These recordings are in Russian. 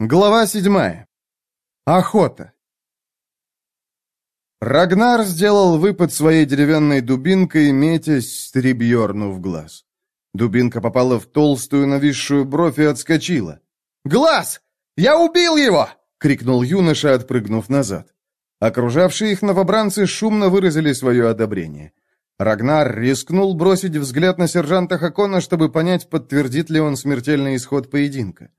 Глава седьмая. Охота. Рагнар сделал выпад своей деревянной дубинкой, метясь Стрибьерну в глаз. Дубинка попала в толстую нависшую бровь и отскочила. «Глаз! Я убил его!» — крикнул юноша, отпрыгнув назад. Окружавшие их новобранцы шумно выразили свое одобрение. Рагнар рискнул бросить взгляд на сержанта Хакона, чтобы понять, подтвердит ли он смертельный исход поединка.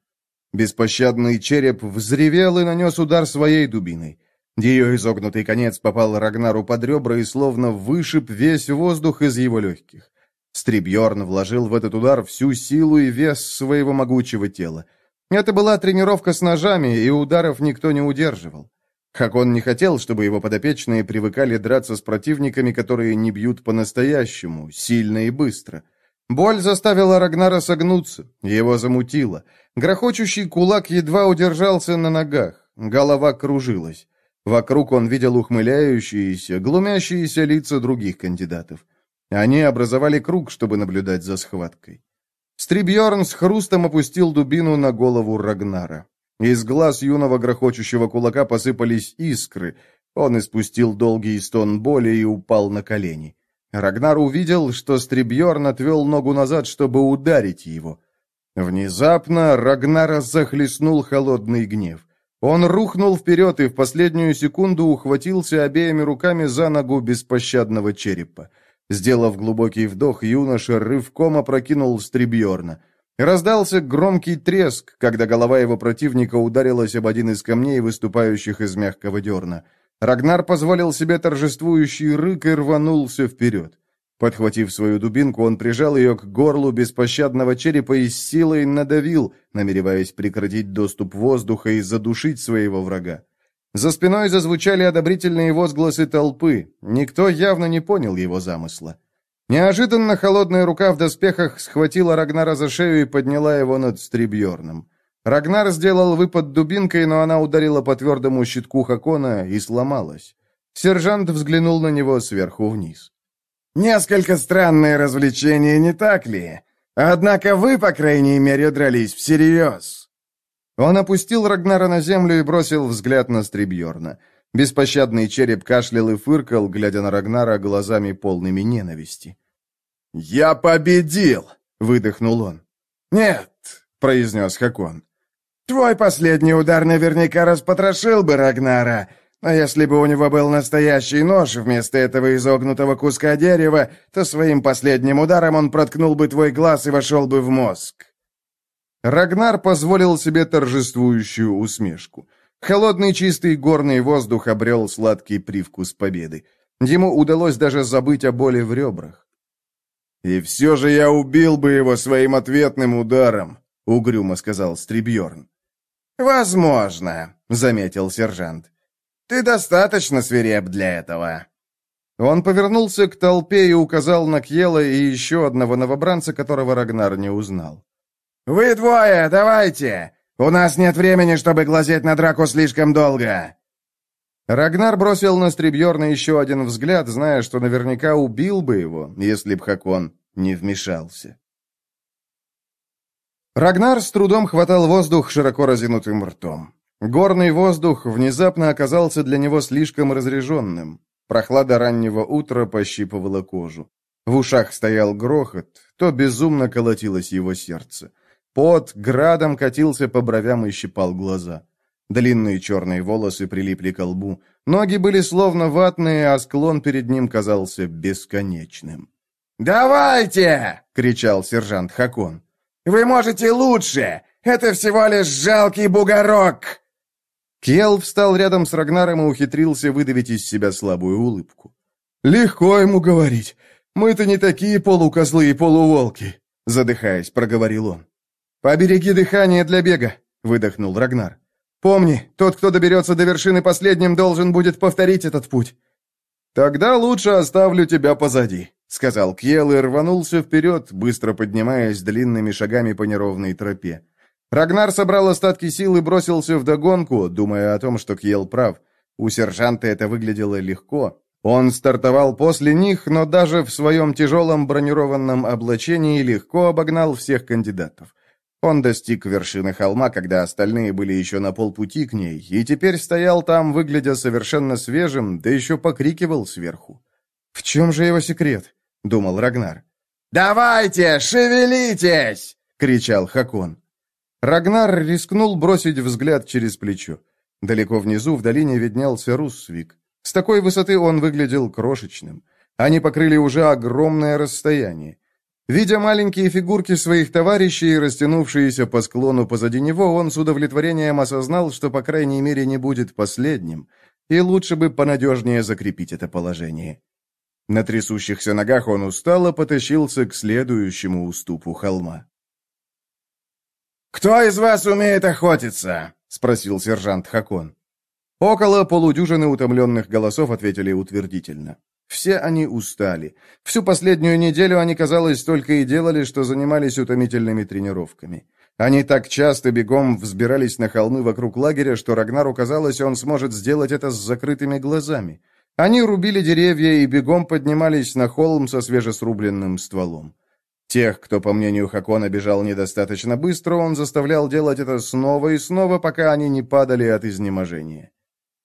Беспощадный череп взревел и нанес удар своей дубиной. Ее изогнутый конец попал Рагнару под ребра и словно вышиб весь воздух из его легких. Стрибьерн вложил в этот удар всю силу и вес своего могучего тела. Это была тренировка с ножами, и ударов никто не удерживал. Хакон не хотел, чтобы его подопечные привыкали драться с противниками, которые не бьют по-настоящему, сильно и быстро. Боль заставила Рагнара согнуться, его замутило. Грохочущий кулак едва удержался на ногах, голова кружилась. Вокруг он видел ухмыляющиеся, глумящиеся лица других кандидатов. Они образовали круг, чтобы наблюдать за схваткой. Стрибьерн с хрустом опустил дубину на голову Рагнара. Из глаз юного грохочущего кулака посыпались искры. Он испустил долгий стон боли и упал на колени. Рагнар увидел, что Стрибьерн отвел ногу назад, чтобы ударить его. Внезапно Рагнара захлестнул холодный гнев. Он рухнул вперед и в последнюю секунду ухватился обеими руками за ногу беспощадного черепа. Сделав глубокий вдох, юноша рывком опрокинул Стрибьерна. Раздался громкий треск, когда голова его противника ударилась об один из камней, выступающих из мягкого дерна. Рагнар позволил себе торжествующий рык и рванулся вперед. Подхватив свою дубинку, он прижал ее к горлу беспощадного черепа и с силой надавил, намереваясь прекратить доступ воздуха и задушить своего врага. За спиной зазвучали одобрительные возгласы толпы. Никто явно не понял его замысла. Неожиданно холодная рука в доспехах схватила Рагнара за шею и подняла его над Стрибьерном. Рагнар сделал выпад дубинкой, но она ударила по твердому щитку Хакона и сломалась. Сержант взглянул на него сверху вниз. Несколько странное развлечение, не так ли? Однако вы, по крайней мере, дрались всерьез. Он опустил Рагнара на землю и бросил взгляд на Стрибьерна. Беспощадный череп кашлял и фыркал, глядя на Рагнара глазами полными ненависти. «Я победил!» — выдохнул он. «Нет», — произнес Хакон. «Твой последний удар наверняка распотрошил бы Рагнара, а если бы у него был настоящий нож вместо этого изогнутого куска дерева, то своим последним ударом он проткнул бы твой глаз и вошел бы в мозг». Рагнар позволил себе торжествующую усмешку. Холодный чистый горный воздух обрел сладкий привкус победы. Ему удалось даже забыть о боли в ребрах. «И все же я убил бы его своим ответным ударом», — угрюмо сказал Стрибьерн. «Возможно», — заметил сержант. Ты достаточно свиреп для этого». Он повернулся к толпе и указал на Кьела и еще одного новобранца, которого Рагнар не узнал. «Вы двое, давайте! У нас нет времени, чтобы глазеть на драку слишком долго!» Рагнар бросил на Стрибьерна еще один взгляд, зная, что наверняка убил бы его, если б Хакон не вмешался. Рагнар с трудом хватал воздух широко разинутым ртом. Горный воздух внезапно оказался для него слишком разреженным. Прохлада раннего утра пощипывала кожу. В ушах стоял грохот, то безумно колотилось его сердце. Пот градом катился по бровям и щипал глаза. Длинные черные волосы прилипли к лбу. Ноги были словно ватные, а склон перед ним казался бесконечным. «Давайте!» — кричал сержант Хакон. «Вы можете лучше! Это всего лишь жалкий бугорок!» Кьел встал рядом с Рагнаром и ухитрился выдавить из себя слабую улыбку. «Легко ему говорить. Мы-то не такие полукозлы и полуволки», — задыхаясь, проговорил он. «Побереги дыхание для бега», — выдохнул Рагнар. «Помни, тот, кто доберется до вершины последним, должен будет повторить этот путь». «Тогда лучше оставлю тебя позади», — сказал Кьел и рванулся вперед, быстро поднимаясь длинными шагами по неровной тропе. Рагнар собрал остатки сил и бросился в догонку, думая о том, что Кьел прав. У сержанта это выглядело легко. Он стартовал после них, но даже в своем тяжелом бронированном облачении легко обогнал всех кандидатов. Он достиг вершины холма, когда остальные были еще на полпути к ней, и теперь стоял там, выглядя совершенно свежим, да еще покрикивал сверху. «В чем же его секрет?» — думал Рагнар. «Давайте, шевелитесь!» — кричал Хакон. Рагнар рискнул бросить взгляд через плечо. Далеко внизу, в долине, виднелся Руссвик. С такой высоты он выглядел крошечным. Они покрыли уже огромное расстояние. Видя маленькие фигурки своих товарищей, растянувшиеся по склону позади него, он с удовлетворением осознал, что, по крайней мере, не будет последним, и лучше бы понадежнее закрепить это положение. На трясущихся ногах он устало потащился к следующему уступу холма. «Кто из вас умеет охотиться?» — спросил сержант Хакон. Около полудюжины утомленных голосов ответили утвердительно. Все они устали. Всю последнюю неделю они, казалось, только и делали, что занимались утомительными тренировками. Они так часто бегом взбирались на холмы вокруг лагеря, что Рагнару казалось, он сможет сделать это с закрытыми глазами. Они рубили деревья и бегом поднимались на холм со свежесрубленным стволом. Тех, кто, по мнению Хакона, бежал недостаточно быстро, он заставлял делать это снова и снова, пока они не падали от изнеможения.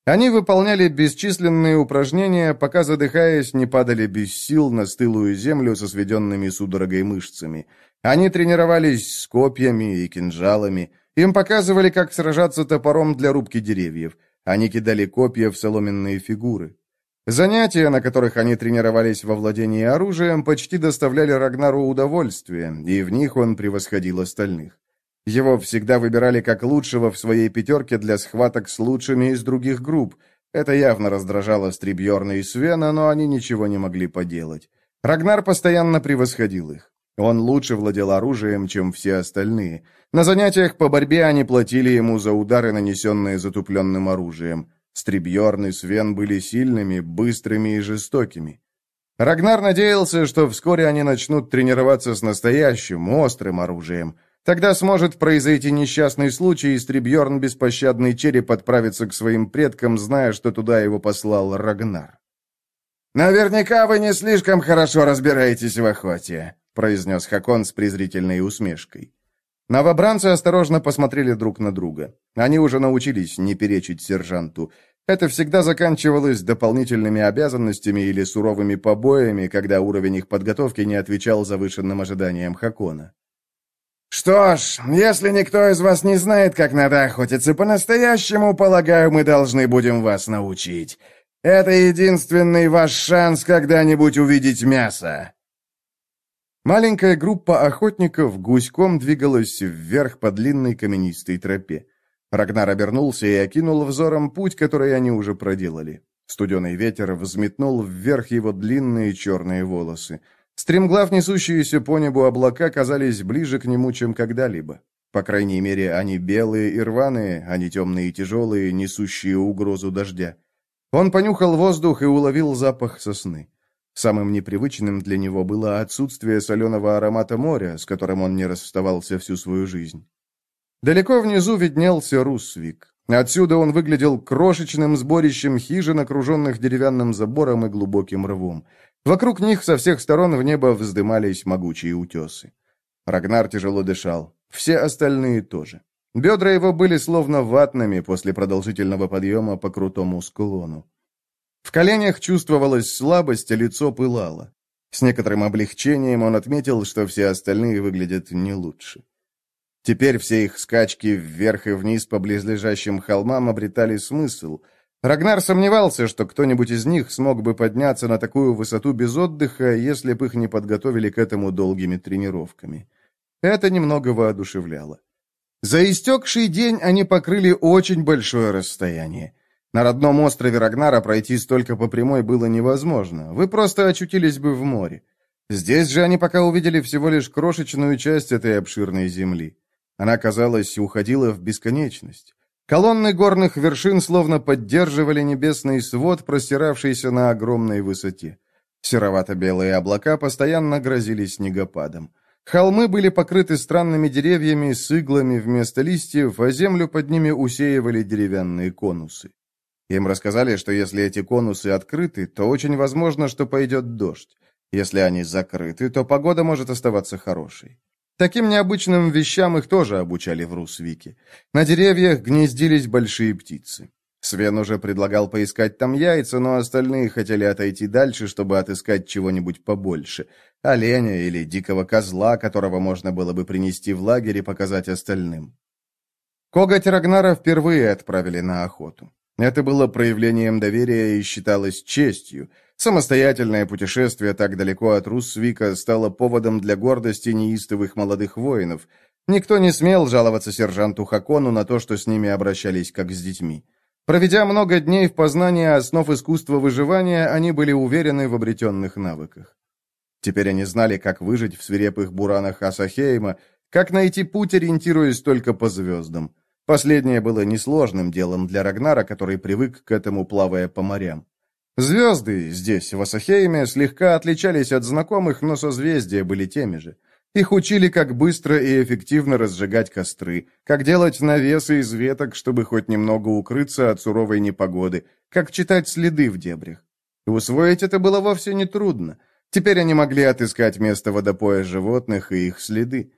Они выполняли бесчисленные упражнения, пока, задыхаясь, не падали без сил на стылую землю со сведенными судорогой мышцами. Они тренировались с копьями и кинжалами. Им показывали, как сражаться топором для рубки деревьев. Они кидали копья в соломенные фигуры. Занятия, на которых они тренировались во владении оружием, почти доставляли Рагнару удовольствие, и в них он превосходил остальных. Его всегда выбирали как лучшего в своей пятерке для схваток с лучшими из других групп. Это явно раздражало Стрибьерна и Свена, но они ничего не могли поделать. Рагнар постоянно превосходил их. Он лучше владел оружием, чем все остальные. На занятиях по борьбе они платили ему за удары, нанесенные затупленным оружием. Стрибьерн и Свен были сильными, быстрыми и жестокими. Рагнар надеялся, что вскоре они начнут тренироваться с настоящим, острым оружием – Тогда сможет произойти несчастный случай, и Стрибьерн беспощадный череп отправится к своим предкам, зная, что туда его послал Рагнар. «Наверняка вы не слишком хорошо разбираетесь в охоте», — произнес Хакон с презрительной усмешкой. Новобранцы осторожно посмотрели друг на друга. Они уже научились не перечить сержанту. Это всегда заканчивалось дополнительными обязанностями или суровыми побоями, когда уровень их подготовки не отвечал завышенным ожиданиям Хакона. «Что ж, если никто из вас не знает, как надо охотиться по-настоящему, полагаю, мы должны будем вас научить. Это единственный ваш шанс когда-нибудь увидеть мясо». Маленькая группа охотников гуськом двигалась вверх по длинной каменистой тропе. Рагнар обернулся и окинул взором путь, который они уже проделали. Студеный ветер взметнул вверх его длинные черные волосы. Стремглав несущиеся по небу облака казались ближе к нему, чем когда-либо. По крайней мере, они белые и рваные, а не темные и тяжелые, несущие угрозу дождя. Он понюхал воздух и уловил запах сосны. Самым непривычным для него было отсутствие соленого аромата моря, с которым он не расставался всю свою жизнь. Далеко внизу виднелся Руссвик. Отсюда он выглядел крошечным сборищем хижин, окруженных деревянным забором и глубоким рвом. Вокруг них со всех сторон в небо вздымались могучие утесы. Рагнар тяжело дышал. Все остальные тоже. Бедра его были словно ватными после продолжительного подъема по крутому склону. В коленях чувствовалась слабость, а лицо пылало. С некоторым облегчением он отметил, что все остальные выглядят не лучше. Теперь все их скачки вверх и вниз по близлежащим холмам обретали смысл — Рагнар сомневался, что кто-нибудь из них смог бы подняться на такую высоту без отдыха, если бы их не подготовили к этому долгими тренировками. Это немного воодушевляло. За истекший день они покрыли очень большое расстояние. На родном острове Рагнара пройти столько по прямой было невозможно. Вы просто очутились бы в море. Здесь же они пока увидели всего лишь крошечную часть этой обширной земли. Она, казалось, уходила в бесконечность. Колонны горных вершин словно поддерживали небесный свод, простиравшийся на огромной высоте. Серовато-белые облака постоянно грозили снегопадом. Холмы были покрыты странными деревьями с иглами вместо листьев, а землю под ними усеивали деревянные конусы. Им рассказали, что если эти конусы открыты, то очень возможно, что пойдет дождь. Если они закрыты, то погода может оставаться хорошей. Таким необычным вещам их тоже обучали в Русвике. На деревьях гнездились большие птицы. Свен уже предлагал поискать там яйца, но остальные хотели отойти дальше, чтобы отыскать чего-нибудь побольше. Оленя или дикого козла, которого можно было бы принести в лагерь и показать остальным. Коготь Рагнара впервые отправили на охоту. Это было проявлением доверия и считалось честью. Самостоятельное путешествие так далеко от Руссвика стало поводом для гордости неистовых молодых воинов. Никто не смел жаловаться сержанту Хакону на то, что с ними обращались как с детьми. Проведя много дней в познании основ искусства выживания, они были уверены в обретенных навыках. Теперь они знали, как выжить в свирепых буранах Асахейма, как найти путь, ориентируясь только по звездам. Последнее было несложным делом для Рагнара, который привык к этому, плавая по морям. Звезды здесь, в Асахейме, слегка отличались от знакомых, но созвездия были теми же. Их учили, как быстро и эффективно разжигать костры, как делать навесы из веток, чтобы хоть немного укрыться от суровой непогоды, как читать следы в дебрях. Усвоить это было вовсе не трудно. Теперь они могли отыскать место водопоя животных и их следы.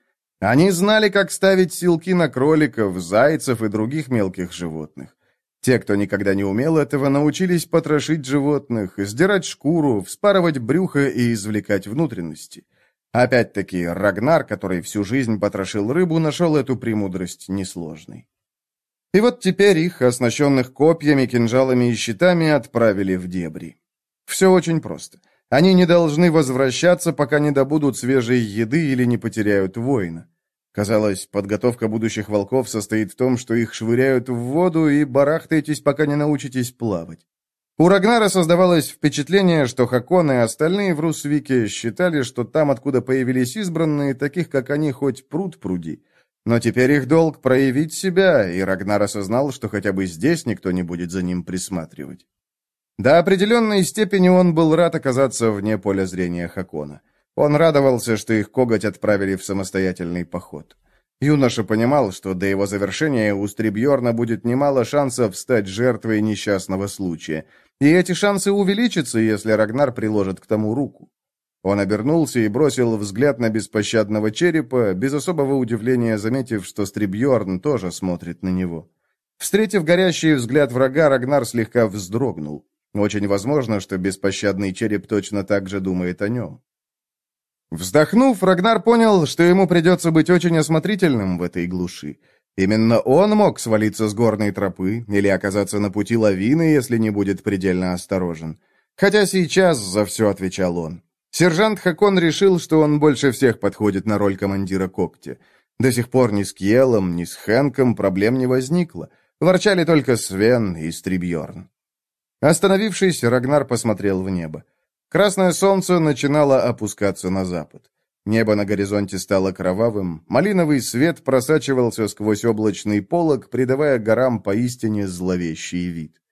Они знали, как ставить силки на кроликов, зайцев и других мелких животных. Те, кто никогда не умел этого, научились потрошить животных, сдирать шкуру, вспарывать брюхо и извлекать внутренности. Опять-таки, Рагнар, который всю жизнь потрошил рыбу, нашел эту премудрость несложной. И вот теперь их, оснащенных копьями, кинжалами и щитами, отправили в дебри. Все очень просто. Они не должны возвращаться, пока не добудут свежей еды или не потеряют воина. Казалось, подготовка будущих волков состоит в том, что их швыряют в воду и барахтаетесь, пока не научитесь плавать. У Рагнара создавалось впечатление, что Хакон и остальные в Русвике считали, что там, откуда появились избранные, таких, как они, хоть пруд пруди. Но теперь их долг проявить себя, и Рагнар осознал, что хотя бы здесь никто не будет за ним присматривать. До определенной степени он был рад оказаться вне поля зрения Хакона. Он радовался, что их коготь отправили в самостоятельный поход. Юноша понимал, что до его завершения у Стрибьорна будет немало шансов стать жертвой несчастного случая, и эти шансы увеличатся, если Рагнар приложит к тому руку. Он обернулся и бросил взгляд на беспощадного черепа, без особого удивления заметив, что Стрибьорн тоже смотрит на него. Встретив горящий взгляд врага, Рагнар слегка вздрогнул. Очень возможно, что беспощадный череп точно так же думает о нем. Вздохнув, Рагнар понял, что ему придется быть очень осмотрительным в этой глуши. Именно он мог свалиться с горной тропы или оказаться на пути лавины, если не будет предельно осторожен. Хотя сейчас за все отвечал он. Сержант Хакон решил, что он больше всех подходит на роль командира когтя. До сих пор ни с Кьелом, ни с Хэнком проблем не возникло. Ворчали только Свен и Стрибьорн. Остановившись, Рагнар посмотрел в небо. Красное солнце начинало опускаться на запад. Небо на горизонте стало кровавым, малиновый свет просачивался сквозь облачный полог, придавая горам поистине зловещий вид.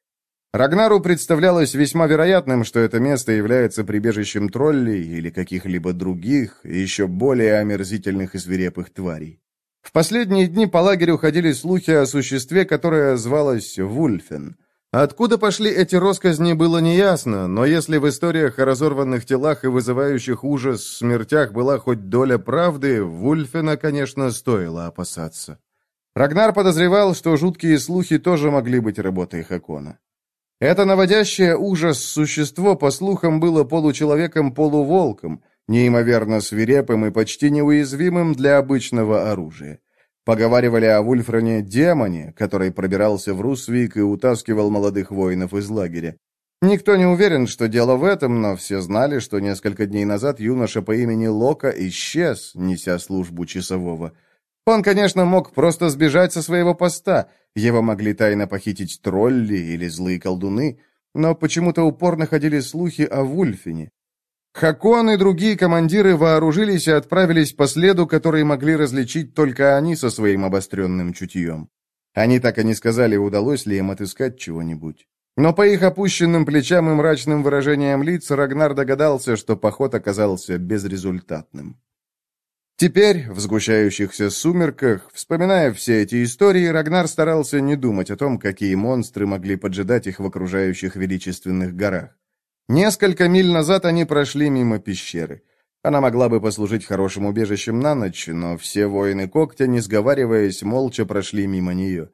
Рагнару представлялось весьма вероятным, что это место является прибежищем троллей или каких-либо других, еще более омерзительных и свирепых тварей. В последние дни по лагерю ходили слухи о существе, которое звалось Вульфен — Откуда пошли эти росказни, было неясно, но если в историях о разорванных телах и вызывающих ужас смертях была хоть доля правды, Вульфена, конечно, стоило опасаться. Рагнар подозревал, что жуткие слухи тоже могли быть работой Хакона. Это наводящее ужас существо, по слухам, было получеловеком-полуволком, неимоверно свирепым и почти неуязвимым для обычного оружия. Поговаривали о Вульфране демоне, который пробирался в Русвик и утаскивал молодых воинов из лагеря. Никто не уверен, что дело в этом, но все знали, что несколько дней назад юноша по имени Лока исчез, неся службу часового. Он, конечно, мог просто сбежать со своего поста, его могли тайно похитить тролли или злые колдуны, но почему-то упорно ходили слухи о Вульфине. Хакон и другие командиры вооружились и отправились по следу, который могли различить только они со своим обостренным чутьем. Они так и не сказали, удалось ли им отыскать чего-нибудь. Но по их опущенным плечам и мрачным выражениям лиц Рагнар догадался, что поход оказался безрезультатным. Теперь, в сгущающихся сумерках, вспоминая все эти истории, Рагнар старался не думать о том, какие монстры могли поджидать их в окружающих величественных горах. Несколько миль назад они прошли мимо пещеры. Она могла бы послужить хорошим убежищем на ночь, но все воины когтя, не сговариваясь, молча прошли мимо нее.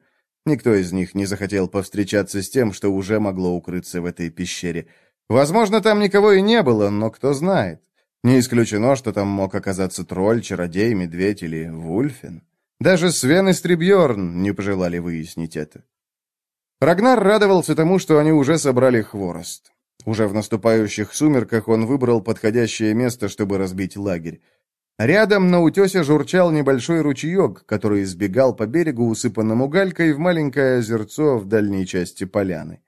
Никто из них не захотел повстречаться с тем, что уже могло укрыться в этой пещере. Возможно, там никого и не было, но кто знает. Не исключено, что там мог оказаться тролль, чародей, медведь или вульфин. Даже Свен и Стрибьерн не пожелали выяснить это. Рагнар радовался тому, что они уже собрали хворост. Уже в наступающих сумерках он выбрал подходящее место, чтобы разбить лагерь. Рядом на утесе журчал небольшой ручеек, который избегал по берегу, усыпанному галькой, в маленькое озерцо в дальней части поляны.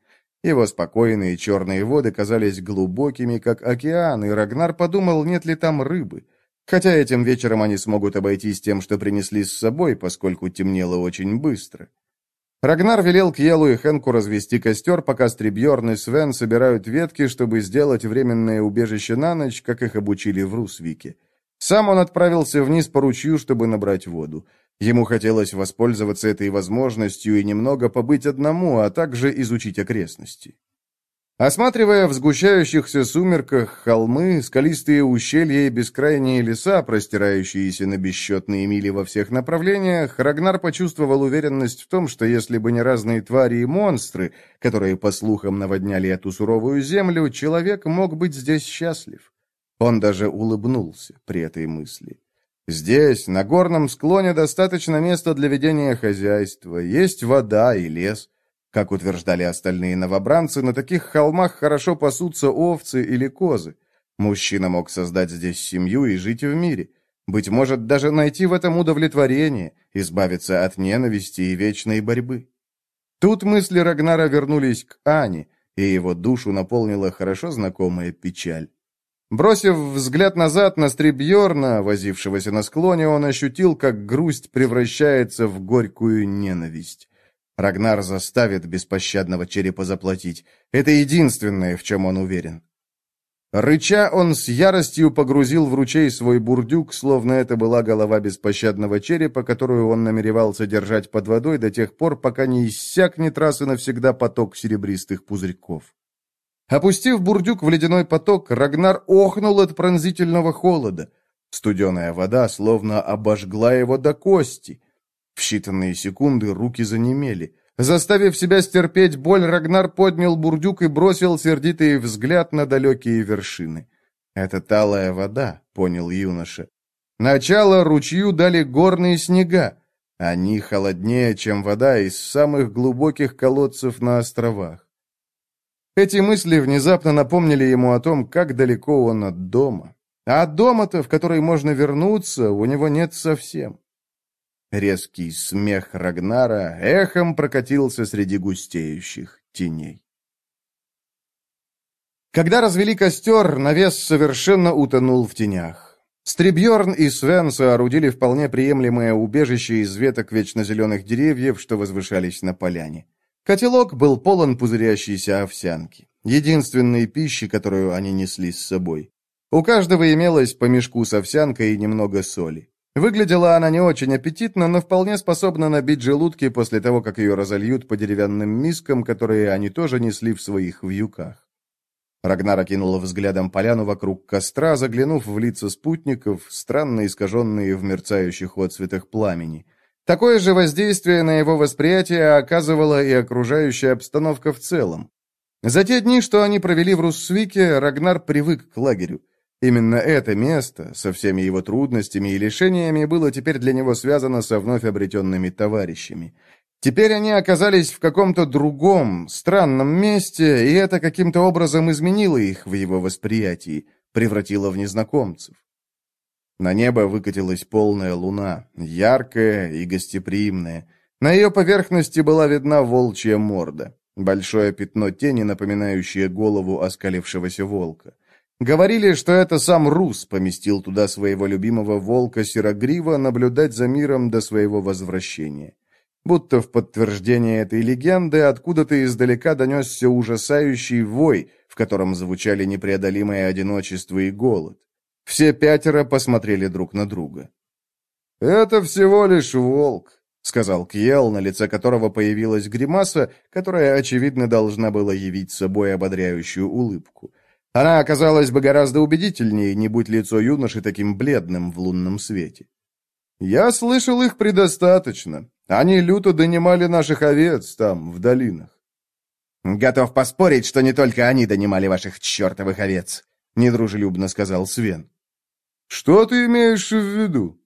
Его спокойные черные воды казались глубокими, как океан, и Рагнар подумал, нет ли там рыбы. Хотя этим вечером они смогут обойтись тем, что принесли с собой, поскольку темнело очень быстро. Рагнар велел Кьелу и Хенку развести костер, пока Стрибьерн и Свен собирают ветки, чтобы сделать временное убежище на ночь, как их обучили в Русвике. Сам он отправился вниз по ручью, чтобы набрать воду. Ему хотелось воспользоваться этой возможностью и немного побыть одному, а также изучить окрестности. Осматривая в сгущающихся сумерках холмы, скалистые ущелья и бескрайние леса, простирающиеся на бесчетные мили во всех направлениях, Рагнар почувствовал уверенность в том, что если бы не разные твари и монстры, которые, по слухам, наводняли эту суровую землю, человек мог быть здесь счастлив. Он даже улыбнулся при этой мысли. Здесь, на горном склоне, достаточно места для ведения хозяйства, есть вода и лес. Как утверждали остальные новобранцы, на таких холмах хорошо пасутся овцы или козы. Мужчина мог создать здесь семью и жить в мире. Быть может, даже найти в этом удовлетворение, избавиться от ненависти и вечной борьбы. Тут мысли Рагнара вернулись к Ане, и его душу наполнила хорошо знакомая печаль. Бросив взгляд назад на Стрибьерна, возившегося на склоне, он ощутил, как грусть превращается в горькую ненависть. Рагнар заставит беспощадного черепа заплатить. Это единственное, в чем он уверен. Рыча, он с яростью погрузил в ручей свой бурдюк, словно это была голова беспощадного черепа, которую он намеревался держать под водой до тех пор, пока не иссякнет раз и навсегда поток серебристых пузырьков. Опустив бурдюк в ледяной поток, Рагнар охнул от пронзительного холода. Студеная вода словно обожгла его до кости. В считанные секунды руки занемели. Заставив себя стерпеть боль, Рагнар поднял бурдюк и бросил сердитый взгляд на далекие вершины. «Это талая вода», — понял юноша. «Начало ручью дали горные снега. Они холоднее, чем вода из самых глубоких колодцев на островах. Эти мысли внезапно напомнили ему о том, как далеко он от дома. А дома-то, в который можно вернуться, у него нет совсем. Резкий смех Рагнара эхом прокатился среди густеющих теней. Когда развели костер, навес совершенно утонул в тенях. Стрибьерн и Свен соорудили вполне приемлемое убежище из веток вечно деревьев, что возвышались на поляне. Котелок был полон пузырящейся овсянки, единственной пищи, которую они несли с собой. У каждого имелось по мешку с овсянкой и немного соли. Выглядела она не очень аппетитно, но вполне способна набить желудки после того, как ее разольют по деревянным мискам, которые они тоже несли в своих вьюках. Рагнар окинул взглядом поляну вокруг костра, заглянув в лица спутников, странно искаженные в мерцающих отцветах пламени – Такое же воздействие на его восприятие оказывала и окружающая обстановка в целом. За те дни, что они провели в Руссвике, Рагнар привык к лагерю. Именно это место, со всеми его трудностями и лишениями, было теперь для него связано со вновь обретенными товарищами. Теперь они оказались в каком-то другом, странном месте, и это каким-то образом изменило их в его восприятии, превратило в незнакомцев. На небо выкатилась полная луна, яркая и гостеприимная. На ее поверхности была видна волчья морда, большое пятно тени, напоминающее голову оскалившегося волка. Говорили, что это сам Рус поместил туда своего любимого волка Серогрива наблюдать за миром до своего возвращения. Будто в подтверждение этой легенды откуда-то издалека донесся ужасающий вой, в котором звучали непреодолимое одиночество и голод. Все пятеро посмотрели друг на друга. «Это всего лишь волк», — сказал Кьел, на лице которого появилась гримаса, которая, очевидно, должна была явить собой ободряющую улыбку. Она оказалась бы гораздо убедительнее, не будь лицо юноши таким бледным в лунном свете. «Я слышал их предостаточно. Они люто донимали наших овец там, в долинах». «Готов поспорить, что не только они донимали ваших чертовых овец», — недружелюбно сказал Свен. «Что ты имеешь в виду?»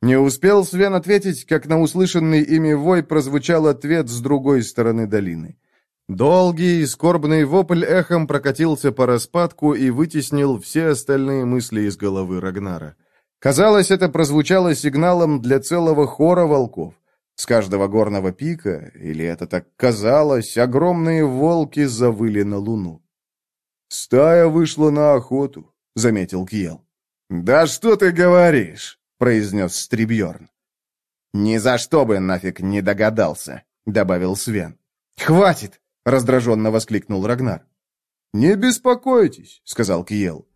Не успел Свен ответить, как на услышанный ими вой прозвучал ответ с другой стороны долины. Долгий, скорбный вопль эхом прокатился по распадку и вытеснил все остальные мысли из головы Рагнара. Казалось, это прозвучало сигналом для целого хора волков. С каждого горного пика, или это так казалось, огромные волки завыли на луну. «Стая вышла на охоту», — заметил Кьел. «Да что ты говоришь?» — произнес Стрибьерн. «Ни за что бы нафиг не догадался», — добавил Свен. «Хватит!» — раздраженно воскликнул Рагнар. «Не беспокойтесь», — сказал Кьел.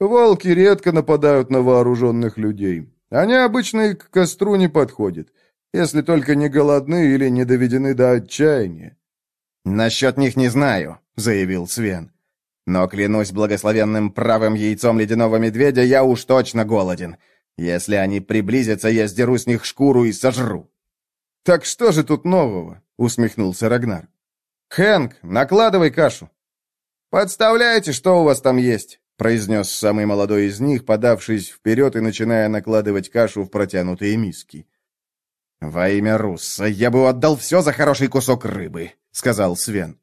Волки редко нападают на вооруженных людей. Они обычно и к костру не подходят, если только не голодны или не доведены до отчаяния. «Насчет них не знаю», — заявил Свен. «Но клянусь благословенным правым яйцом ледяного медведя, я уж точно голоден. Если они приблизятся, я сдеру с них шкуру и сожру». «Так что же тут нового?» — усмехнулся Рагнар. «Хэнк, накладывай кашу». «Подставляйте, что у вас там есть». — произнес самый молодой из них, подавшись вперед и начиная накладывать кашу в протянутые миски. «Во имя Русса я бы отдал все за хороший кусок рыбы», — сказал Свен.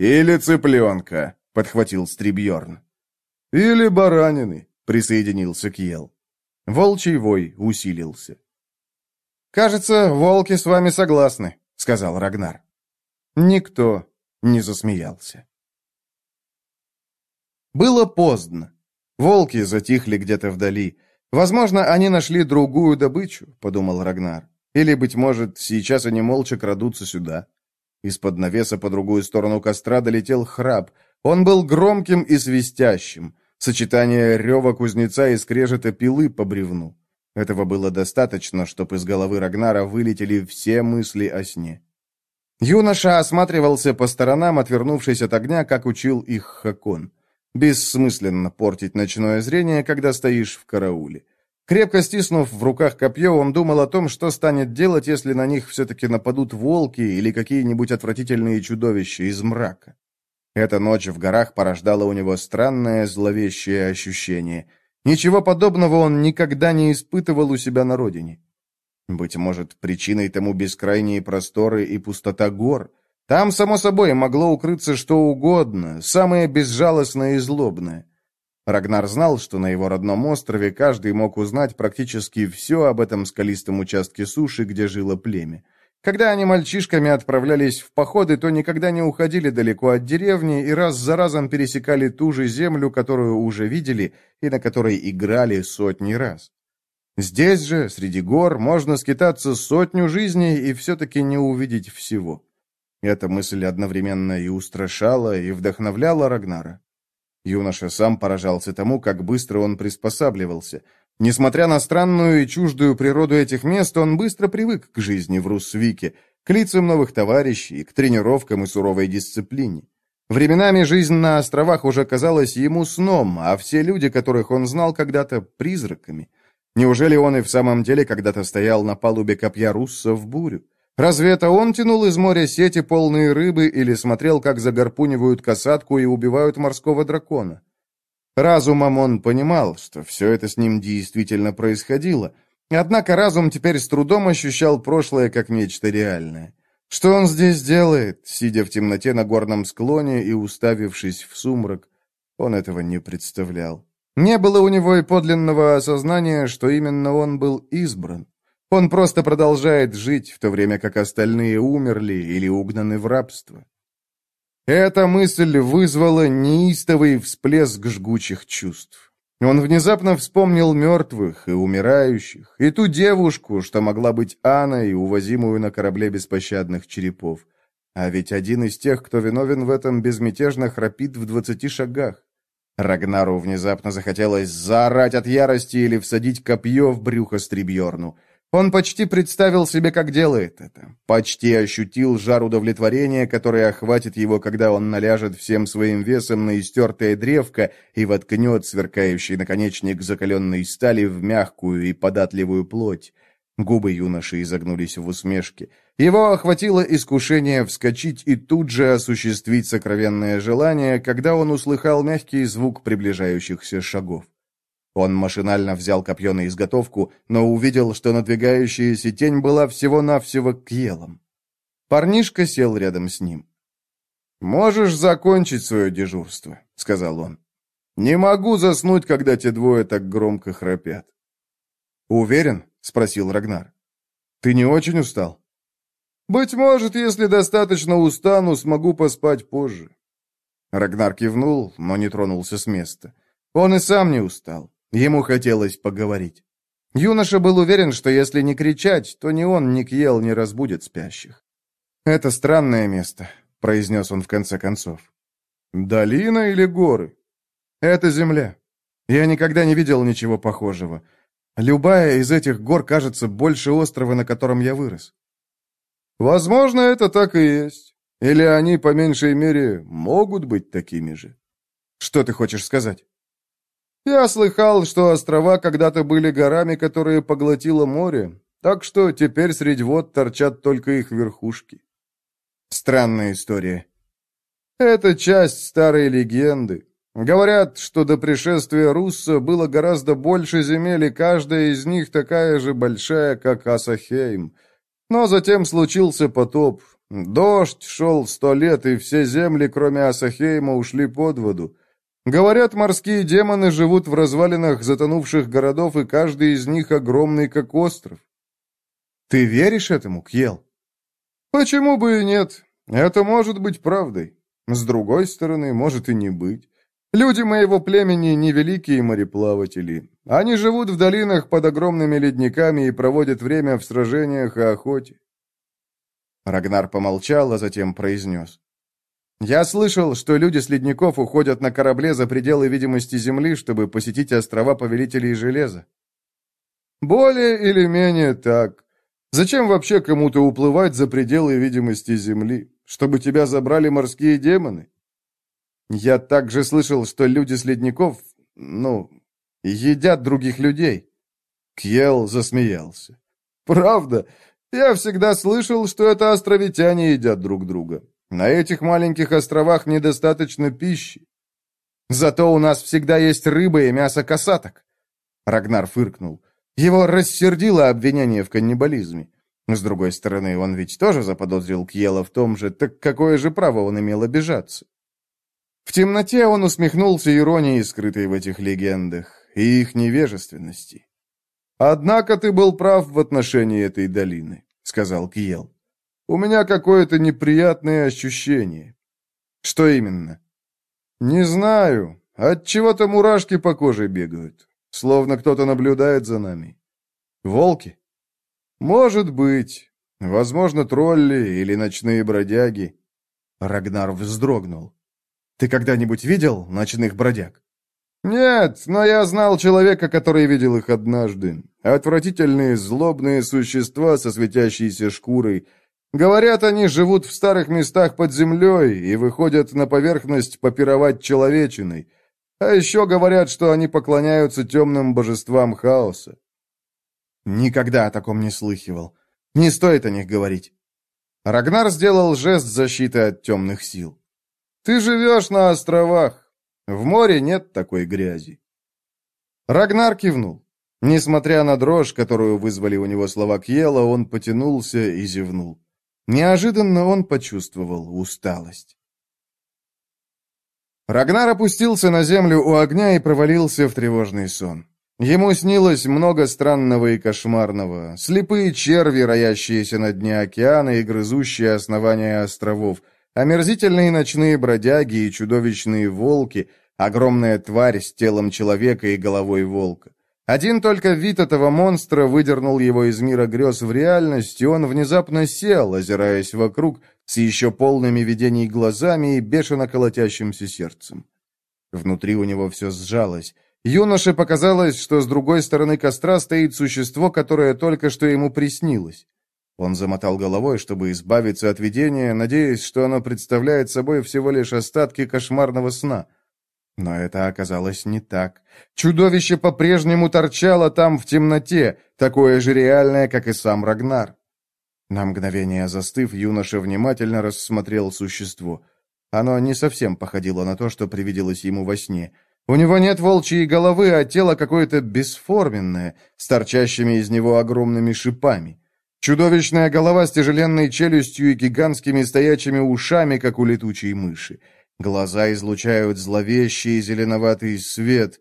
«Или цыпленка», — подхватил Стрибьерн. «Или баранины», — присоединился Кьел. Волчий вой усилился. «Кажется, волки с вами согласны», — сказал Рагнар. Никто не засмеялся. Было поздно. Волки затихли где-то вдали. Возможно, они нашли другую добычу, подумал Рагнар. Или, быть может, сейчас они молча крадутся сюда. Из-под навеса по другую сторону костра долетел храп. Он был громким и свистящим. Сочетание рева кузнеца и скрежета пилы по бревну. Этого было достаточно, чтобы из головы Рагнара вылетели все мысли о сне. Юноша осматривался по сторонам, отвернувшись от огня, как учил их Хакон. Бессмысленно портить ночное зрение, когда стоишь в карауле. Крепко стиснув в руках копье, он думал о том, что станет делать, если на них все-таки нападут волки или какие-нибудь отвратительные чудовища из мрака. Эта ночь в горах порождала у него странное зловещее ощущение. Ничего подобного он никогда не испытывал у себя на родине. Быть может, причиной тому бескрайние просторы и пустота гор — там, само собой, могло укрыться что угодно, самое безжалостное и злобное. Рагнар знал, что на его родном острове каждый мог узнать практически все об этом скалистом участке суши, где жило племя. Когда они мальчишками отправлялись в походы, то никогда не уходили далеко от деревни и раз за разом пересекали ту же землю, которую уже видели и на которой играли сотни раз. Здесь же, среди гор, можно скитаться сотню жизней и все-таки не увидеть всего. Эта мысль одновременно и устрашала, и вдохновляла Рагнара. Юноша сам поражался тому, как быстро он приспосабливался. Несмотря на странную и чуждую природу этих мест, он быстро привык к жизни в Руссвике, к лицам новых товарищей, к тренировкам и суровой дисциплине. Временами жизнь на островах уже казалась ему сном, а все люди, которых он знал когда-то, призраками. Неужели он и в самом деле когда-то стоял на палубе копья Русса в бурю? Разве это он тянул из моря сети полные рыбы или смотрел, как загарпунивают касатку и убивают морского дракона? Разумом он понимал, что все это с ним действительно происходило, однако разум теперь с трудом ощущал прошлое как нечто реальное. Что он здесь делает, сидя в темноте на горном склоне и уставившись в сумрак, он этого не представлял. Не было у него и подлинного осознания, что именно он был избран. Он просто продолжает жить, в то время как остальные умерли или угнаны в рабство. Эта мысль вызвала неистовый всплеск жгучих чувств. Он внезапно вспомнил мертвых и умирающих, и ту девушку, что могла быть Анной, увозимую на корабле беспощадных черепов. А ведь один из тех, кто виновен в этом, безмятежно храпит в двадцати шагах. Рагнару внезапно захотелось заорать от ярости или всадить копье в брюхо Стрибьерну. Он почти представил себе, как делает это. Почти ощутил жар удовлетворения, который охватит его, когда он наляжет всем своим весом на истертое древко и воткнет сверкающий наконечник закаленной стали в мягкую и податливую плоть. Губы юноши изогнулись в усмешке. Его охватило искушение вскочить и тут же осуществить сокровенное желание, когда он услыхал мягкий звук приближающихся шагов. Он машинально взял копье на изготовку, но увидел, что надвигающаяся тень была всего-навсего Кьелом. Парнишка сел рядом с ним. «Можешь закончить свое дежурство», — сказал он. «Не могу заснуть, когда те двое так громко храпят». «Уверен?» — спросил Рагнар. «Ты не очень устал?» «Быть может, если достаточно устану, смогу поспать позже». Рагнар кивнул, но не тронулся с места. Он и сам не устал. Ему хотелось поговорить. Юноша был уверен, что если не кричать, то ни он, ни Кьел не разбудит спящих. «Это странное место», — произнес он в конце концов. «Долина или горы?» «Это земля. Я никогда не видел ничего похожего. Любая из этих гор кажется больше острова, на котором я вырос». «Возможно, это так и есть. Или они, по меньшей мере, могут быть такими же». «Что ты хочешь сказать?» Я слыхал, что острова когда-то были горами, которые поглотило море, так что теперь среди вод торчат только их верхушки. Странная история. Это часть старой легенды. Говорят, что до пришествия Русса было гораздо больше земель, и каждая из них такая же большая, как Асахейм. Но затем случился потоп. Дождь шел сто лет, и все земли, кроме Асахейма, ушли под воду. Говорят, морские демоны живут в развалинах затонувших городов, и каждый из них огромный, как остров. Ты веришь этому, Кьел? Почему бы и нет? Это может быть правдой. С другой стороны, может и не быть. Люди моего племени не великие мореплаватели. Они живут в долинах под огромными ледниками и проводят время в сражениях и охоте. Рагнар помолчал, а затем произнес. Я слышал, что люди с ледников уходят на корабле за пределы видимости Земли, чтобы посетить острова Повелителей Железа. Более или менее так. Зачем вообще кому-то уплывать за пределы видимости Земли? Чтобы тебя забрали морские демоны? Я также слышал, что люди с ледников, ну, едят других людей. Кьел засмеялся. Правда? Я всегда слышал, что это островитяне едят друг друга. На этих маленьких островах недостаточно пищи. Зато у нас всегда есть рыба и мясо касаток. Рагнар фыркнул. Его рассердило обвинение в каннибализме. С другой стороны, он ведь тоже заподозрил Кьела в том же, так какое же право он имел обижаться? В темноте он усмехнулся иронией, скрытой в этих легендах, и их невежественности. «Однако ты был прав в отношении этой долины», — сказал Кьел. У меня какое-то неприятное ощущение. Что именно? Не знаю. От чего-то мурашки по коже бегают, словно кто-то наблюдает за нами. Волки? Может быть. Возможно, тролли или ночные бродяги. Рагнар вздрогнул. Ты когда-нибудь видел ночных бродяг? Нет, но я знал человека, который видел их однажды. Отвратительные злобные существа со светящейся шкурой, Говорят, они живут в старых местах под землей и выходят на поверхность попировать человечиной. А еще говорят, что они поклоняются темным божествам хаоса. Никогда о таком не слыхивал. Не стоит о них говорить. Рагнар сделал жест защиты от темных сил. Ты живешь на островах. В море нет такой грязи. Рагнар кивнул. Несмотря на дрожь, которую вызвали у него слова Кьела, он потянулся и зевнул. Неожиданно он почувствовал усталость. Рагнар опустился на землю у огня и провалился в тревожный сон. Ему снилось много странного и кошмарного. Слепые черви, роящиеся на дне океана и грызущие основания островов, омерзительные ночные бродяги и чудовищные волки, огромная тварь с телом человека и головой волка. Один только вид этого монстра выдернул его из мира грез в реальность, и он внезапно сел, озираясь вокруг, с еще полными видений глазами и бешено колотящимся сердцем. Внутри у него все сжалось, Юноше показалось, что с другой стороны костра стоит существо, которое только что ему приснилось. Он замотал головой, чтобы избавиться от видения, надеясь, что оно представляет собой всего лишь остатки кошмарного сна. Но это оказалось не так. Чудовище по-прежнему торчало там в темноте, такое же реальное, как и сам Рагнар. На мгновение застыв, юноша внимательно рассмотрел существо. Оно не совсем походило на то, что привиделось ему во сне. У него нет волчьей головы, а тело какое-то бесформенное, с торчащими из него огромными шипами. Чудовищная голова с тяжеленной челюстью и гигантскими стоячими ушами, как у летучей мыши. Глаза излучают зловещий зеленоватый свет.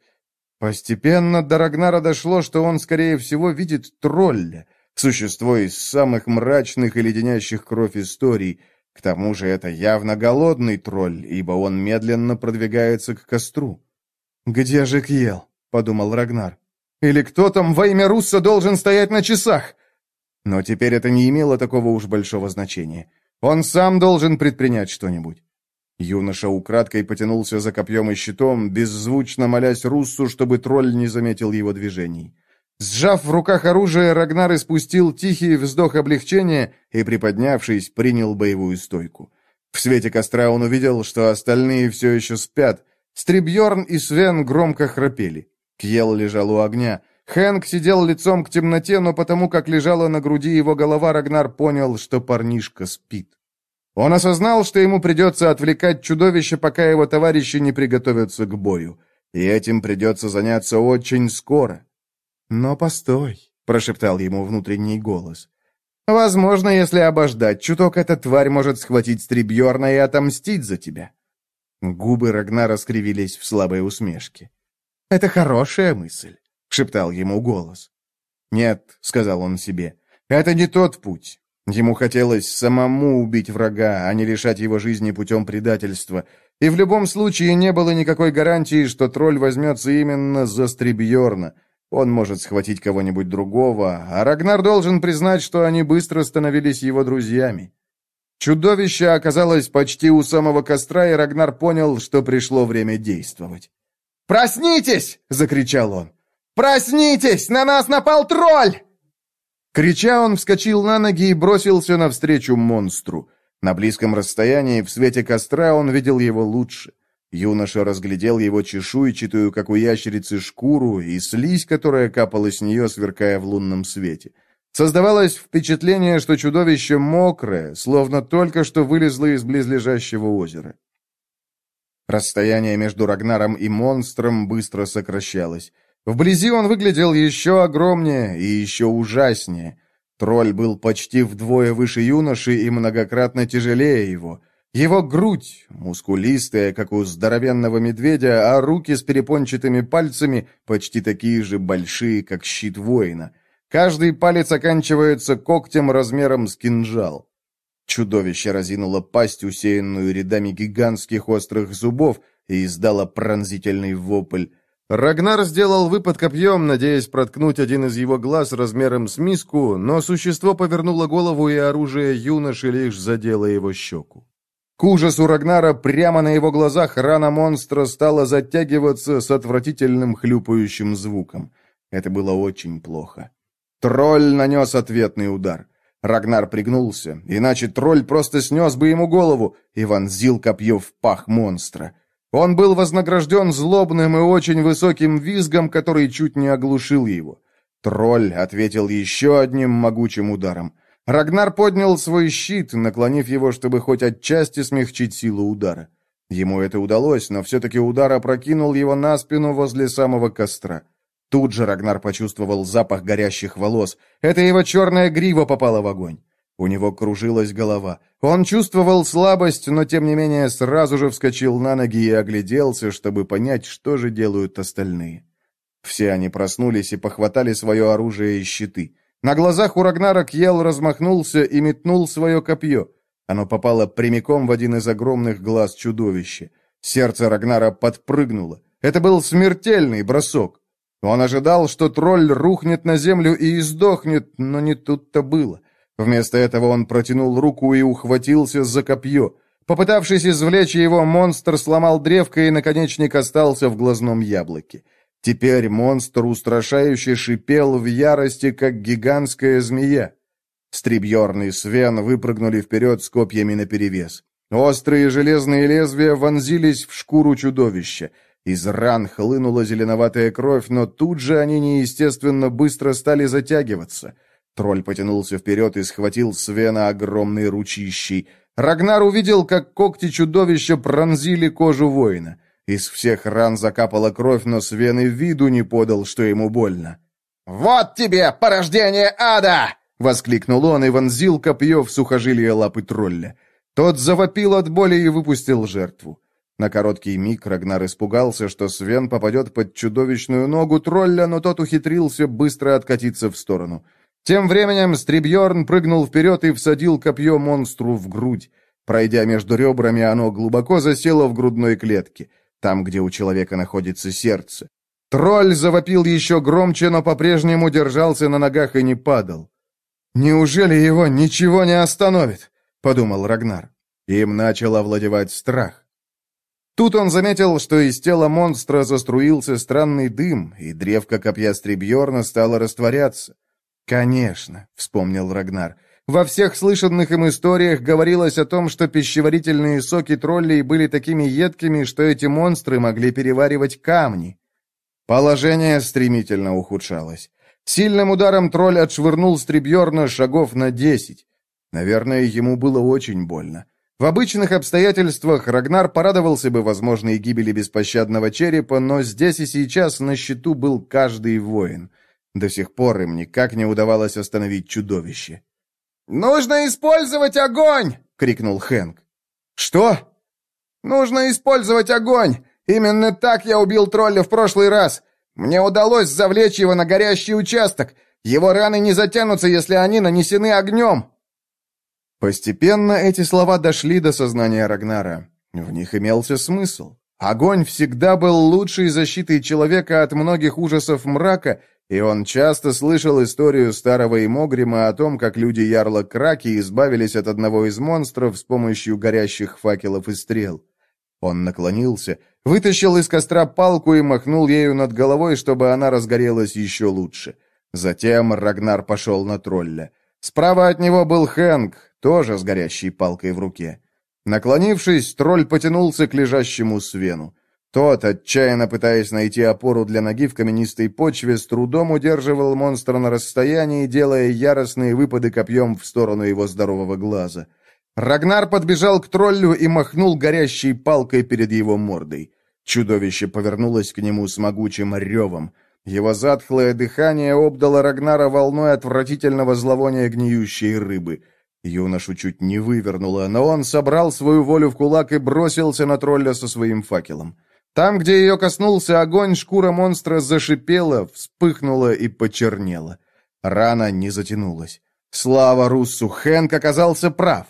Постепенно до Рагнара дошло, что он, скорее всего, видит тролля, существо из самых мрачных и леденящих кровь историй. К тому же это явно голодный тролль, ибо он медленно продвигается к костру. «Где же Кьел?» — подумал Рагнар. «Или кто там во имя Русса должен стоять на часах?» Но теперь это не имело такого уж большого значения. Он сам должен предпринять что-нибудь. Юноша украдкой потянулся за копьем и щитом, беззвучно молясь Руссу, чтобы тролль не заметил его движений. Сжав в руках оружие, Рагнар испустил тихий вздох облегчения и, приподнявшись, принял боевую стойку. В свете костра он увидел, что остальные все еще спят. Стрибьерн и Свен громко храпели. Кьел лежал у огня. Хэнк сидел лицом к темноте, но потому как лежала на груди его голова, Рагнар понял, что парнишка спит. Он осознал, что ему придется отвлекать чудовище, пока его товарищи не приготовятся к бою. И этим придется заняться очень скоро. «Но постой», — прошептал ему внутренний голос. «Возможно, если обождать чуток, эта тварь может схватить Стрибьерна и отомстить за тебя». Губы Рагнара скривились в слабой усмешке. «Это хорошая мысль», — шептал ему голос. «Нет», — сказал он себе, — «это не тот путь. Ему хотелось самому убить врага, а не лишать его жизни путем предательства. И в любом случае не было никакой гарантии, что тролль возьмется именно за Стрибьерна. Он может схватить кого-нибудь другого, а Рагнар должен признать, что они быстро становились его друзьями. Чудовище оказалось почти у самого костра, и Рагнар понял, что пришло время действовать. «Проснитесь!» — закричал он. «Проснитесь! На нас напал тролль!» Крича, он вскочил на ноги и бросился навстречу монстру. На близком расстоянии, в свете костра, он видел его лучше. Юноша разглядел его чешуйчатую, как у ящерицы, шкуру и слизь, которая капала с нее, сверкая в лунном свете. Создавалось впечатление, что чудовище мокрое, словно только что вылезло из близлежащего озера. Расстояние между Рагнаром и монстром быстро сокращалось. Вблизи он выглядел еще огромнее и еще ужаснее. Тролль был почти вдвое выше юноши и многократно тяжелее его. Его грудь, мускулистая, как у здоровенного медведя, а руки с перепончатыми пальцами почти такие же большие, как щит воина. Каждый палец оканчивается когтем размером с кинжал. Чудовище разинуло пасть, усеянную рядами гигантских острых зубов, и издало пронзительный вопль. Рагнар сделал выпад копьем, надеясь проткнуть один из его глаз размером с миску, но существо повернуло голову, и оружие юноши лишь задело его щеку. К ужасу Рагнара прямо на его глазах рана монстра стала затягиваться с отвратительным хлюпающим звуком. Это было очень плохо. Тролль нанес ответный удар. Рагнар пригнулся, иначе тролль просто снес бы ему голову и вонзил копье в пах монстра. Он был вознагражден злобным и очень высоким визгом, который чуть не оглушил его. Тролль ответил еще одним могучим ударом. Рагнар поднял свой щит, наклонив его, чтобы хоть отчасти смягчить силу удара. Ему это удалось, но все-таки удар опрокинул его на спину возле самого костра. Тут же Рагнар почувствовал запах горящих волос. Это его черная грива попала в огонь. У него кружилась голова. Он чувствовал слабость, но тем не менее сразу же вскочил на ноги и огляделся, чтобы понять, что же делают остальные. Все они проснулись и похватали свое оружие и щиты. На глазах у Рагнара Кьел размахнулся и метнул свое копье. Оно попало прямиком в один из огромных глаз чудовища. Сердце Рагнара подпрыгнуло. Это был смертельный бросок. Он ожидал, что тролль рухнет на землю и издохнет, но не тут-то было. Вместо этого он протянул руку и ухватился за копье. Попытавшись извлечь его, монстр сломал древко, и наконечник остался в глазном яблоке. Теперь монстр устрашающе шипел в ярости, как гигантская змея. Стрибьерн и Свен выпрыгнули вперед с копьями наперевес. Острые железные лезвия вонзились в шкуру чудовища. Из ран хлынула зеленоватая кровь, но тут же они неестественно быстро стали затягиваться. Тролль потянулся вперед и схватил Свена огромной ручищей. Рагнар увидел, как когти чудовища пронзили кожу воина. Из всех ран закапала кровь, но Свен и виду не подал, что ему больно. «Вот тебе, порождение ада!» — воскликнул он и вонзил копье в сухожилие лапы тролля. Тот завопил от боли и выпустил жертву. На короткий миг Рагнар испугался, что Свен попадет под чудовищную ногу тролля, но тот ухитрился быстро откатиться в сторону. Тем временем Стрибьерн прыгнул вперед и всадил копье монстру в грудь. Пройдя между ребрами, оно глубоко засело в грудной клетке, там, где у человека находится сердце. Тролль завопил еще громче, но по-прежнему держался на ногах и не падал. «Неужели его ничего не остановит?» — подумал Рагнар. Им начал овладевать страх. Тут он заметил, что из тела монстра заструился странный дым, и древко копья Стрибьерна стало растворяться. «Конечно», — вспомнил Рагнар, — «во всех слышанных им историях говорилось о том, что пищеварительные соки троллей были такими едкими, что эти монстры могли переваривать камни». Положение стремительно ухудшалось. Сильным ударом тролль отшвырнул Стрибьерна шагов на десять. Наверное, ему было очень больно. В обычных обстоятельствах Рагнар порадовался бы возможной гибели беспощадного черепа, но здесь и сейчас на счету был каждый воин. До сих пор им никак не удавалось остановить чудовище. «Нужно использовать огонь!» — крикнул Хэнк. «Что?» «Нужно использовать огонь! Именно так я убил тролля в прошлый раз! Мне удалось завлечь его на горящий участок! Его раны не затянутся, если они нанесены огнем!» Постепенно эти слова дошли до сознания Рагнара. В них имелся смысл. Огонь всегда был лучшей защитой человека от многих ужасов мрака, и он часто слышал историю старого Имогрима о том, как люди Ярла Краки избавились от одного из монстров с помощью горящих факелов и стрел. Он наклонился, вытащил из костра палку и махнул ею над головой, чтобы она разгорелась еще лучше. Затем Рагнар пошел на тролля. Справа от него был Хэнк, тоже с горящей палкой в руке. Наклонившись, тролль потянулся к лежащему Свену. Тот, отчаянно пытаясь найти опору для ноги в каменистой почве, с трудом удерживал монстра на расстоянии, делая яростные выпады копьем в сторону его здорового глаза. Рагнар подбежал к троллю и махнул горящей палкой перед его мордой. Чудовище повернулось к нему с могучим ревом. Его затхлое дыхание обдало Рагнара волной отвратительного зловония гниющей рыбы. Юношу чуть не вывернуло, но он собрал свою волю в кулак и бросился на тролля со своим факелом. Там, где ее коснулся огонь, шкура монстра зашипела, вспыхнула и почернела. Рана не затянулась. Слава Руссу, Хэнк оказался прав.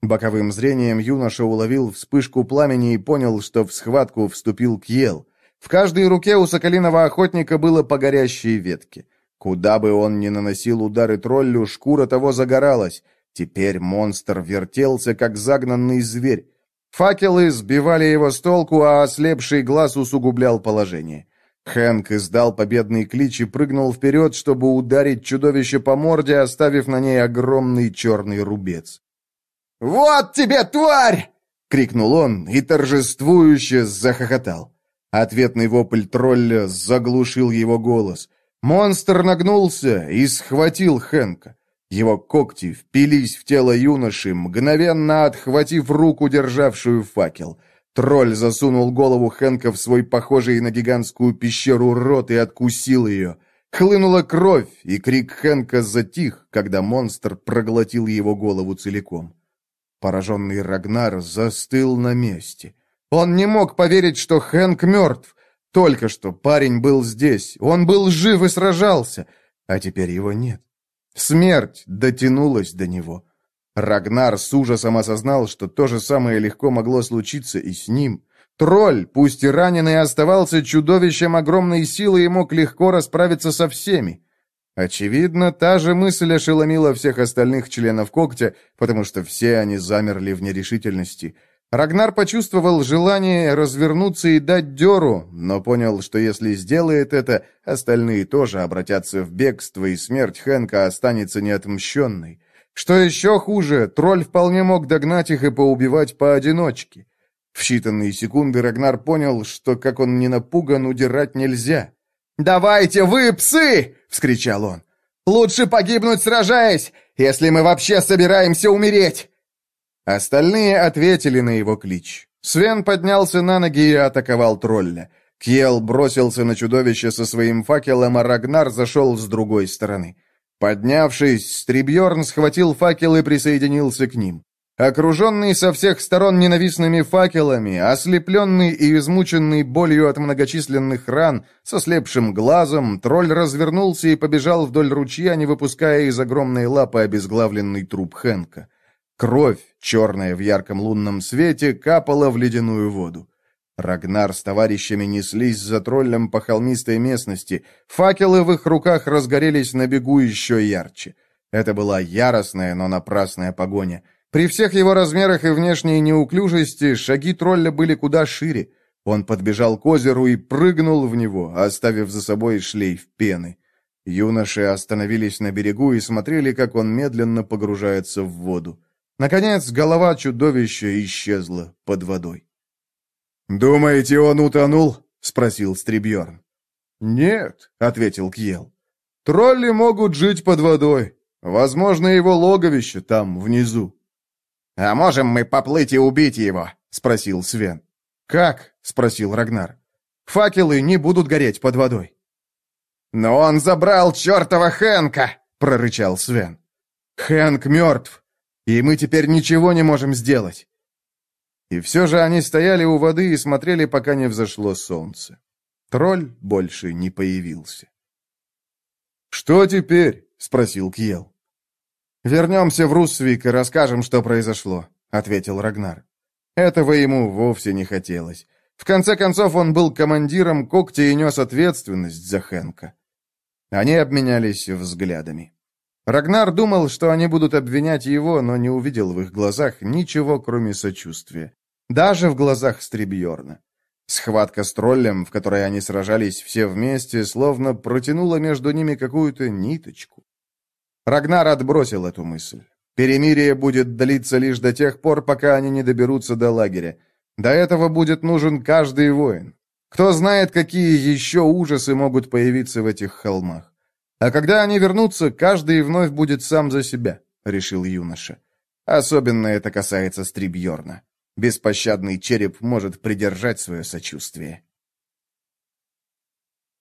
Боковым зрением юноша уловил вспышку пламени и понял, что в схватку вступил Кьел. В каждой руке у соколиного охотника было по горящей ветке. Куда бы он ни наносил удары троллю, шкура того загоралась. Теперь монстр вертелся, как загнанный зверь. Факелы сбивали его с толку, а ослепший глаз усугублял положение. Хэнк издал победный клич и прыгнул вперед, чтобы ударить чудовище по морде, оставив на ней огромный черный рубец. «Вот тебе, тварь!» — крикнул он и торжествующе захохотал. Ответный вопль тролля заглушил его голос. Монстр нагнулся и схватил Хэнка. Его когти впились в тело юноши, мгновенно отхватив руку, державшую факел. Тролль засунул голову Хэнка в свой похожий на гигантскую пещеру рот и откусил ее. Хлынула кровь, и крик Хэнка затих, когда монстр проглотил его голову целиком. Пораженный Рагнар застыл на месте. Он не мог поверить, что Хэнк мертв. Только что парень был здесь, он был жив и сражался, а теперь его нет. Смерть дотянулась до него. Рагнар с ужасом осознал, что то же самое легко могло случиться и с ним. Тролль, пусть и раненый, оставался чудовищем огромной силы и мог легко расправиться со всеми. Очевидно, та же мысль ошеломила всех остальных членов когтя, потому что все они замерли в нерешительности. Рагнар почувствовал желание развернуться и дать дёру, но понял, что если сделает это, остальные тоже обратятся в бегство, и смерть Хэнка останется неотмщенной. Что еще хуже, тролль вполне мог догнать их и поубивать поодиночке. В считанные секунды Рагнар понял, что, как он не напуган, удирать нельзя. «Давайте вы, псы!» — вскричал он. «Лучше погибнуть, сражаясь, если мы вообще собираемся умереть!» Остальные ответили на его клич. Свен поднялся на ноги и атаковал тролля. Кьел бросился на чудовище со своим факелом, а Рагнар зашел с другой стороны. Поднявшись, Стрибьерн схватил факел и присоединился к ним. Окруженный со всех сторон ненавистными факелами, ослепленный и измученный болью от многочисленных ран, со слепшим глазом, тролль развернулся и побежал вдоль ручья, не выпуская из огромной лапы обезглавленный труп Хэнка. Кровь, черная в ярком лунном свете, капала в ледяную воду. Рагнар с товарищами неслись за троллем по холмистой местности. Факелы в их руках разгорелись на бегу еще ярче. Это была яростная, но напрасная погоня. При всех его размерах и внешней неуклюжести шаги тролля были куда шире. Он подбежал к озеру и прыгнул в него, оставив за собой шлейф пены. Юноши остановились на берегу и смотрели, как он медленно погружается в воду. Наконец, голова чудовища исчезла под водой. «Думаете, он утонул?» — спросил Стрибьерн. «Нет», — ответил Кьел. «Тролли могут жить под водой. Возможно, его логовище там, внизу». «А можем мы поплыть и убить его?» — спросил Свен. «Как?» — спросил Рагнар. «Факелы не будут гореть под водой». «Но он забрал чертова Хэнка!» — прорычал Свен. «Хэнк мертв и мы теперь ничего не можем сделать». И все же они стояли у воды и смотрели, пока не взошло солнце. Тролль больше не появился. «Что теперь?» — спросил Кьел. «Вернемся в Руссвик и расскажем, что произошло», — ответил Рагнар. Этого ему вовсе не хотелось. В конце концов, он был командиром когтя и нес ответственность за Хэнка. Они обменялись взглядами. Рагнар думал, что они будут обвинять его, но не увидел в их глазах ничего, кроме сочувствия. Даже в глазах Стрибьорна. Схватка с троллем, в которой они сражались все вместе, словно протянула между ними какую-то ниточку. Рагнар отбросил эту мысль. Перемирие будет длиться лишь до тех пор, пока они не доберутся до лагеря. До этого будет нужен каждый воин. Кто знает, какие еще ужасы могут появиться в этих холмах. А когда они вернутся, каждый вновь будет сам за себя, решил юноша. Особенно это касается Стрибьорна. Беспощадный череп может придержать свое сочувствие.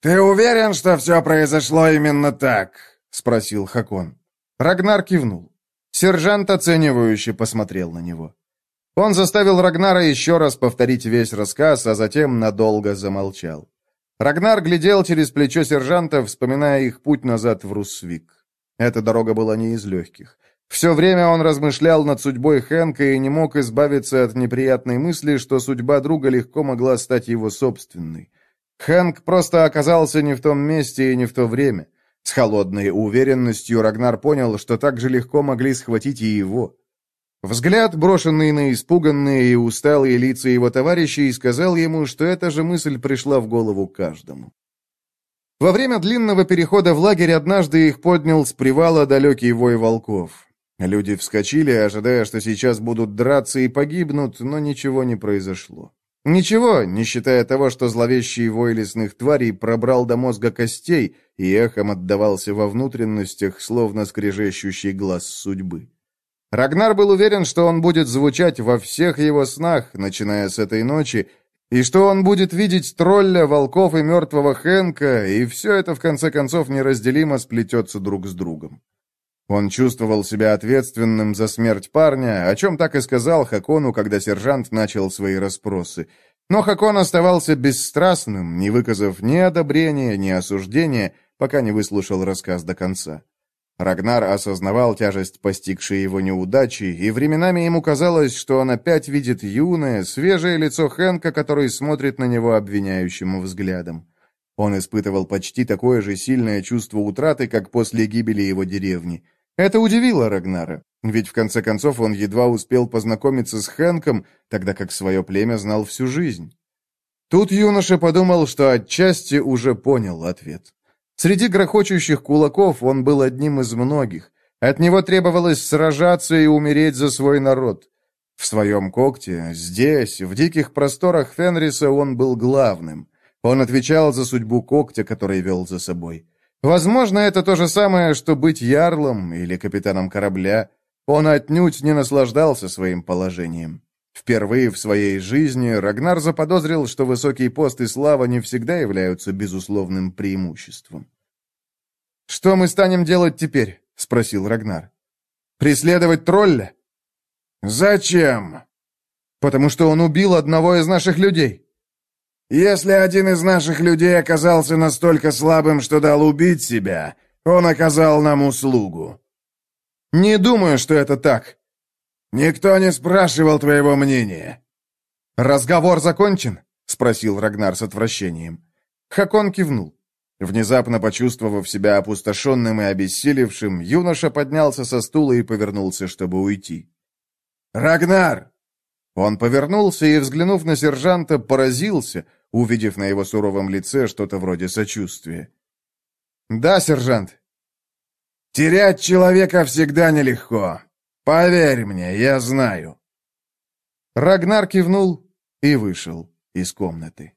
«Ты уверен, что все произошло именно так?» — спросил Хакон. Рагнар кивнул. Сержант оценивающе посмотрел на него. Он заставил Рагнара еще раз повторить весь рассказ, а затем надолго замолчал. Рагнар глядел через плечо сержанта, вспоминая их путь назад в Руссвик. Эта дорога была не из легких. Все время он размышлял над судьбой Хэнка и не мог избавиться от неприятной мысли, что судьба друга легко могла стать его собственной. Хэнк просто оказался не в том месте и не в то время. С холодной уверенностью Рагнар понял, что так же легко могли схватить и его. Взгляд, брошенный на испуганные и усталые лица его товарищей, сказал ему, что эта же мысль пришла в голову каждому. Во время длинного перехода в лагерь однажды их поднял с привала далекий вой волков. Люди вскочили, ожидая, что сейчас будут драться и погибнут, но ничего не произошло. Ничего, не считая того, что зловещий вой лесных тварей пробрал до мозга костей и эхом отдавался во внутренностях, словно скрежещущий глаз судьбы. Рагнар был уверен, что он будет звучать во всех его снах, начиная с этой ночи, и что он будет видеть тролля, волков и мертвого Хенка, и все это, в конце концов, неразделимо сплетется друг с другом. Он чувствовал себя ответственным за смерть парня, о чем так и сказал Хакону, когда сержант начал свои расспросы. Но Хакон оставался бесстрастным, не выказав ни одобрения, ни осуждения, пока не выслушал рассказ до конца. Рагнар осознавал тяжесть постигшей его неудачи, и временами ему казалось, что он опять видит юное, свежее лицо Хэнка, который смотрит на него обвиняющим взглядом. Он испытывал почти такое же сильное чувство утраты, как после гибели его деревни. Это удивило Рагнара. Ведь в конце концов он едва успел познакомиться с Хэнком, тогда как свое племя знал всю жизнь. Тут юноша подумал, что отчасти уже понял ответ. Среди грохочущих кулаков он был одним из многих. От него требовалось сражаться и умереть за свой народ. В своем когте, здесь, в диких просторах Фенриса он был главным. Он отвечал за судьбу когтя, который вел за собой. Возможно, это то же самое, что быть ярлом или капитаном корабля. Он отнюдь не наслаждался своим положением. Впервые в своей жизни Рагнар заподозрил, что высокий пост и слава не всегда являются безусловным преимуществом. «Что мы станем делать теперь?» — спросил Рагнар. «Преследовать тролля?» «Зачем?» «Потому что он убил одного из наших людей». «Если один из наших людей оказался настолько слабым, что дал убить себя, он оказал нам услугу». «Не думаю, что это так». «Никто не спрашивал твоего мнения». «Разговор закончен?» — спросил Рагнар с отвращением. Хакон кивнул. Внезапно почувствовав себя опустошенным и обессилевшим, юноша поднялся со стула и повернулся, чтобы уйти. «Рагнар!» Он повернулся и, взглянув на сержанта, поразился, увидев на его суровом лице что-то вроде сочувствия. «Да, сержант». «Терять человека всегда нелегко. Поверь мне, я знаю». Рагнар кивнул и вышел из комнаты.